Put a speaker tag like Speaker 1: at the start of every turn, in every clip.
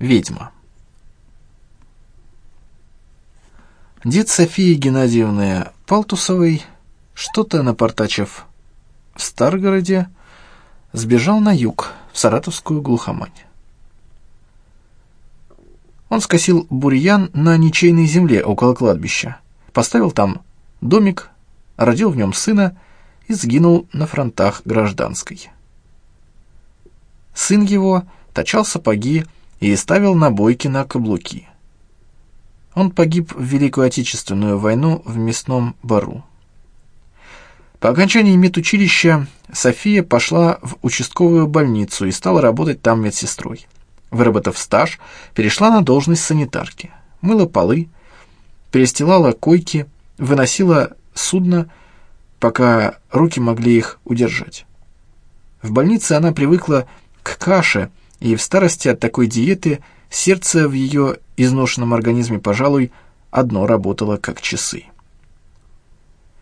Speaker 1: Ведьма. Дед Софии Геннадьевны Палтусовой, что-то напортачив в Старгороде, сбежал на юг, в Саратовскую глухомань. Он скосил бурьян на ничейной земле около кладбища, поставил там домик, родил в нем сына и сгинул на фронтах гражданской. Сын его точал сапоги и ставил набойки на каблуки. Он погиб в Великую Отечественную войну в мясном бару. По окончании медучилища София пошла в участковую больницу и стала работать там медсестрой. Выработав стаж, перешла на должность санитарки. Мыла полы, перестилала койки, выносила судно, пока руки могли их удержать. В больнице она привыкла к каше, и в старости от такой диеты сердце в ее изношенном организме, пожалуй, одно работало как часы.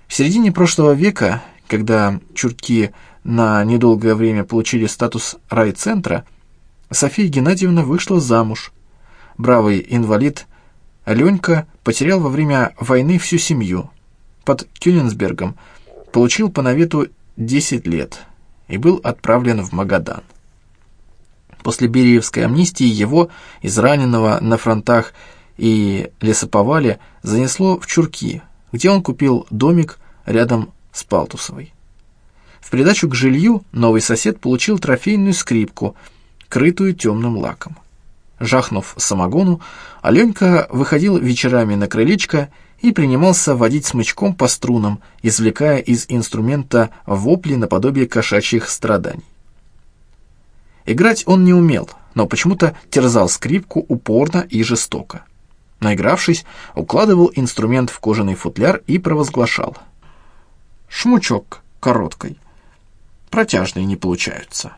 Speaker 1: В середине прошлого века, когда чурки на недолгое время получили статус райцентра, София Геннадьевна вышла замуж. Бравый инвалид Аленька потерял во время войны всю семью. Под Кёнигсбергом получил по навету 10 лет и был отправлен в Магадан. После Бериевской амнистии его, израненного на фронтах и лесоповале, занесло в Чурки, где он купил домик рядом с Палтусовой. В придачу к жилью новый сосед получил трофейную скрипку, крытую темным лаком. Жахнув самогону, Аленька выходил вечерами на крылечко и принимался водить смычком по струнам, извлекая из инструмента вопли наподобие кошачьих страданий. Играть он не умел, но почему-то терзал скрипку упорно и жестоко. Наигравшись, укладывал инструмент в кожаный футляр и провозглашал. «Шмучок короткой. Протяжные не получаются».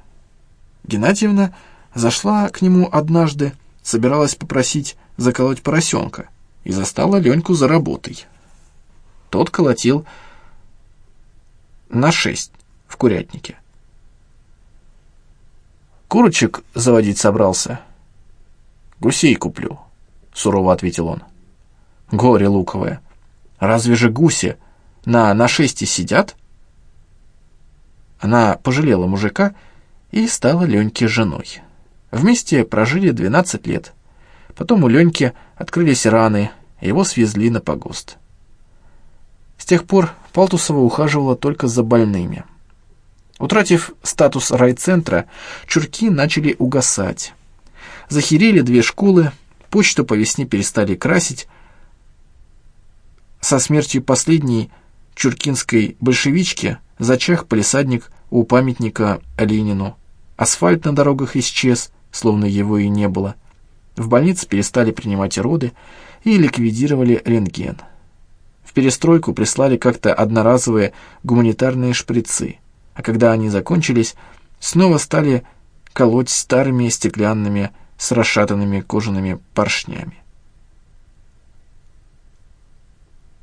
Speaker 1: Геннадьевна зашла к нему однажды, собиралась попросить заколоть поросенка и застала Леньку за работой. Тот колотил на шесть в курятнике. Курочек заводить собрался. Гусей куплю, сурово ответил он. Горе луковое. Разве же гуси на нашесте сидят? Она пожалела мужика и стала Леньке женой. Вместе прожили 12 лет. Потом у Леньки открылись раны, его свезли на погост. С тех пор Палтусова ухаживала только за больными. Утратив статус райцентра, чурки начали угасать. Захерели две школы, почту по весне перестали красить. Со смертью последней чуркинской большевички зачах полисадник у памятника Ленину. Асфальт на дорогах исчез, словно его и не было. В больнице перестали принимать роды и ликвидировали рентген. В перестройку прислали как-то одноразовые гуманитарные шприцы – а когда они закончились, снова стали колоть старыми стеклянными с расшатанными кожаными поршнями.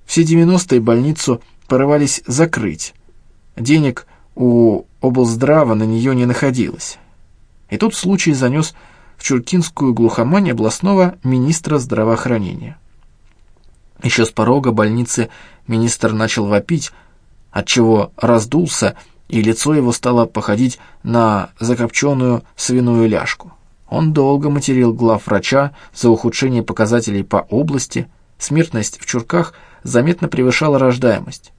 Speaker 1: Все девяностые больницу порывались закрыть. Денег у облздрава на нее не находилось. И тут случай занес в Чуркинскую глухомань областного министра здравоохранения. Еще с порога больницы министр начал вопить, отчего раздулся и лицо его стало походить на закопченную свиную ляжку. Он долго материл главврача за ухудшение показателей по области, смертность в чурках заметно превышала рождаемость.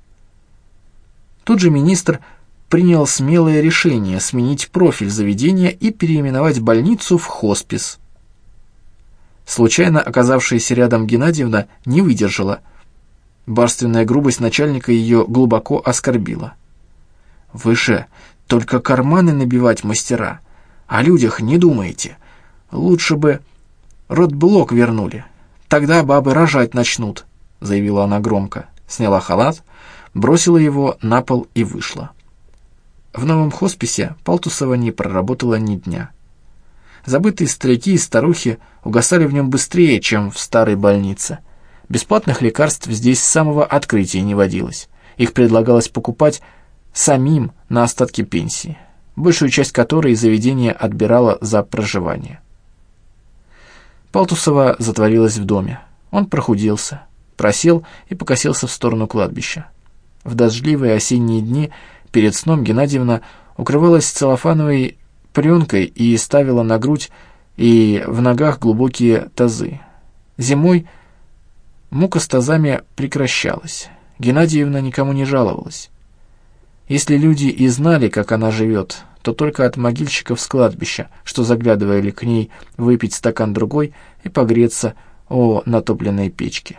Speaker 1: Тут же министр принял смелое решение сменить профиль заведения и переименовать больницу в хоспис. Случайно оказавшаяся рядом Геннадьевна не выдержала. Барственная грубость начальника ее глубоко оскорбила. Вы же только карманы набивать мастера, о людях не думаете. Лучше бы родблок вернули, тогда бабы рожать начнут», — заявила она громко, сняла халат, бросила его на пол и вышла. В новом хосписе Палтусова не проработала ни дня. Забытые старики и старухи угасали в нем быстрее, чем в старой больнице. Бесплатных лекарств здесь с самого открытия не водилось. Их предлагалось покупать самим на остатки пенсии, большую часть которой заведение отбирало за проживание. Палтусова затворилась в доме. Он прохудился, просел и покосился в сторону кладбища. В дождливые осенние дни перед сном Геннадьевна укрывалась целлофановой пленкой и ставила на грудь и в ногах глубокие тазы. Зимой мука с тазами прекращалась. Геннадьевна никому не жаловалась. Если люди и знали, как она живет, то только от могильщиков с кладбища, что заглядывали к ней выпить стакан другой и погреться о натопленной печке.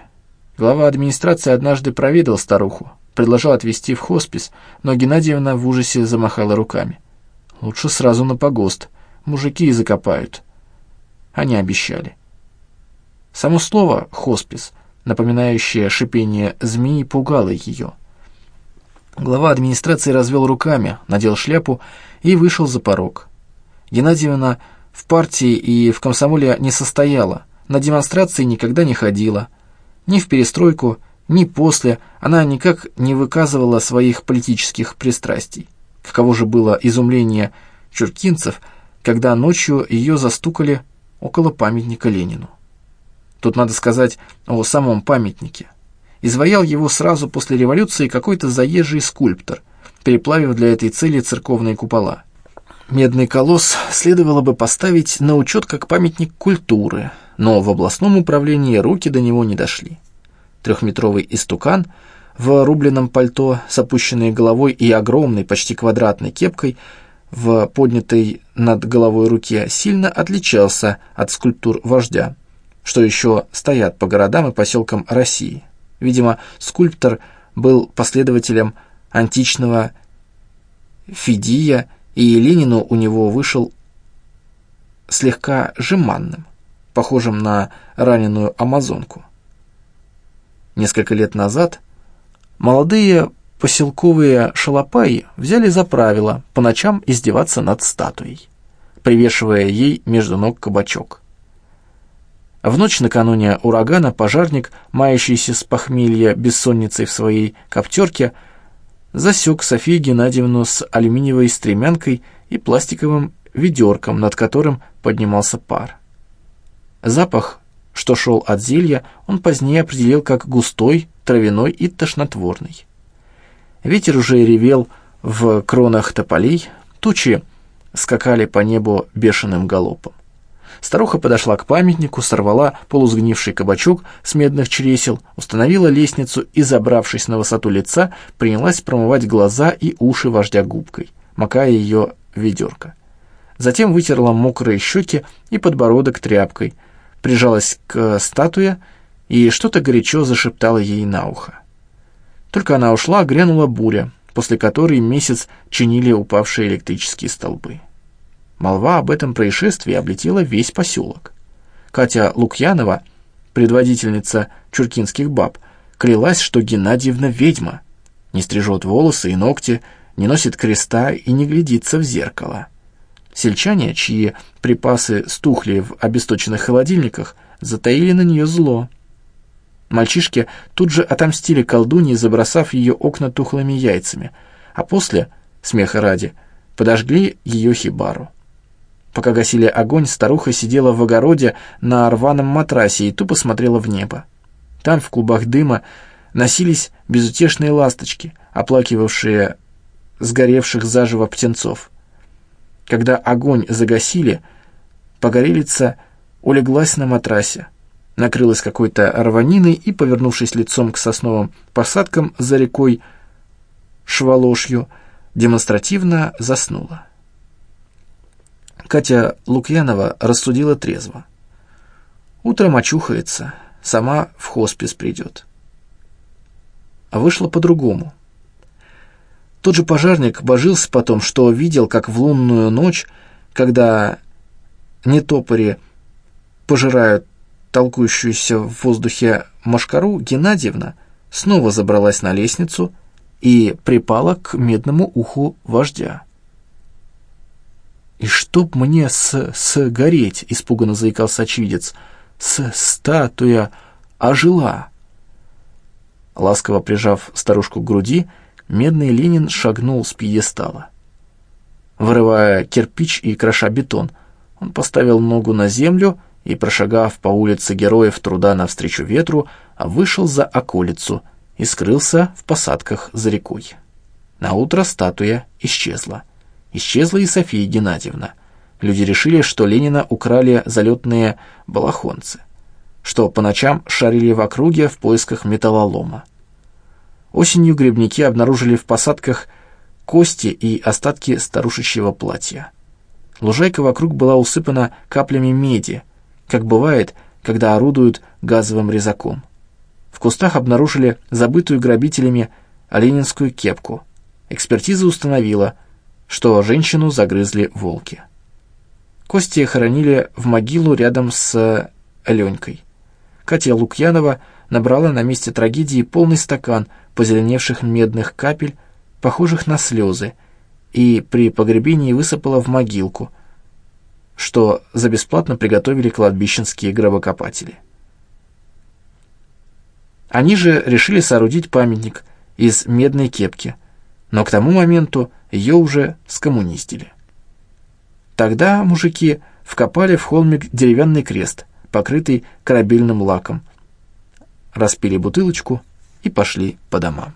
Speaker 1: Глава администрации однажды проведал старуху, предложил отвезти в хоспис, но Геннадьевна в ужасе замахала руками. «Лучше сразу на погост, мужики и закопают». Они обещали. Само слово «хоспис», напоминающее шипение змеи, пугало ее. Глава администрации развел руками, надел шляпу и вышел за порог. Геннадьевна в партии и в комсомоле не состояла, на демонстрации никогда не ходила. Ни в перестройку, ни после она никак не выказывала своих политических пристрастий. Каково же было изумление чуркинцев, когда ночью ее застукали около памятника Ленину. Тут надо сказать о самом памятнике. Изваял его сразу после революции какой-то заезжий скульптор, переплавив для этой цели церковные купола. Медный колосс следовало бы поставить на учет как памятник культуры, но в областном управлении руки до него не дошли. Трехметровый истукан в рубленном пальто с опущенной головой и огромной, почти квадратной кепкой в поднятой над головой руке сильно отличался от скульптур вождя, что еще стоят по городам и поселкам России. Видимо, скульптор был последователем античного Фидия и Ленину у него вышел слегка жеманным, похожим на раненую амазонку. Несколько лет назад молодые поселковые шалопаи взяли за правило по ночам издеваться над статуей, привешивая ей между ног кабачок. В ночь накануне урагана пожарник, мающийся с похмелья бессонницей в своей коптерке, засек Софию Геннадьевну с алюминиевой стремянкой и пластиковым ведерком, над которым поднимался пар. Запах, что шел от зелья, он позднее определил как густой, травяной и тошнотворный. Ветер уже ревел в кронах тополей, тучи скакали по небу бешеным галопом. Старуха подошла к памятнику, сорвала полусгнивший кабачок с медных чресел, установила лестницу и, забравшись на высоту лица, принялась промывать глаза и уши вождя губкой, макая ее в ведерко. Затем вытерла мокрые щеки и подбородок тряпкой, прижалась к статуе и что-то горячо зашептала ей на ухо. Только она ушла, грянула буря, после которой месяц чинили упавшие электрические столбы. Молва об этом происшествии облетела весь поселок. Катя Лукьянова, предводительница чуркинских баб, клялась, что Геннадьевна ведьма, не стрижет волосы и ногти, не носит креста и не глядится в зеркало. Сельчане, чьи припасы стухли в обесточенных холодильниках, затаили на нее зло. Мальчишки тут же отомстили колдунье, забросав ее окна тухлыми яйцами, а после, смеха ради, подожгли ее хибару. Пока гасили огонь, старуха сидела в огороде на рваном матрасе и тупо смотрела в небо. Там, в клубах дыма, носились безутешные ласточки, оплакивавшие сгоревших заживо птенцов. Когда огонь загасили, погорелица улеглась на матрасе, накрылась какой-то рваниной и, повернувшись лицом к сосновым посадкам за рекой Швалошью, демонстративно заснула. Катя Лукьянова рассудила трезво. Утром очухается, сама в хоспис придет. А вышло по-другому. Тот же пожарник божился потом, что видел, как в лунную ночь, когда нетопори пожирают толкающуюся в воздухе машкару, Геннадьевна снова забралась на лестницу и припала к медному уху вождя. «И чтоб мне с... сгореть!» — испуганно заикался очевидец. «С... статуя ожила!» Ласково прижав старушку к груди, медный Ленин шагнул с пьедестала. Вырывая кирпич и кроша бетон, он поставил ногу на землю и, прошагав по улице героев труда навстречу ветру, вышел за околицу и скрылся в посадках за рекой. Наутро статуя исчезла. Исчезла и София Геннадьевна. Люди решили, что Ленина украли залетные балахонцы, что по ночам шарили в округе в поисках металлолома. Осенью грибники обнаружили в посадках кости и остатки старушечьего платья. Лужайка вокруг была усыпана каплями меди, как бывает, когда орудуют газовым резаком. В кустах обнаружили забытую грабителями оленинскую кепку. Экспертиза установила, что женщину загрызли волки. Кости хоронили в могилу рядом с Аленькой. Катя Лукьянова набрала на месте трагедии полный стакан позеленевших медных капель, похожих на слезы, и при погребении высыпала в могилку, что за бесплатно приготовили кладбищенские гробокопатели. Они же решили соорудить памятник из медной кепки, но к тому моменту ее уже скоммунистили. Тогда мужики вкопали в холмик деревянный крест, покрытый корабельным лаком, распили бутылочку и пошли по домам.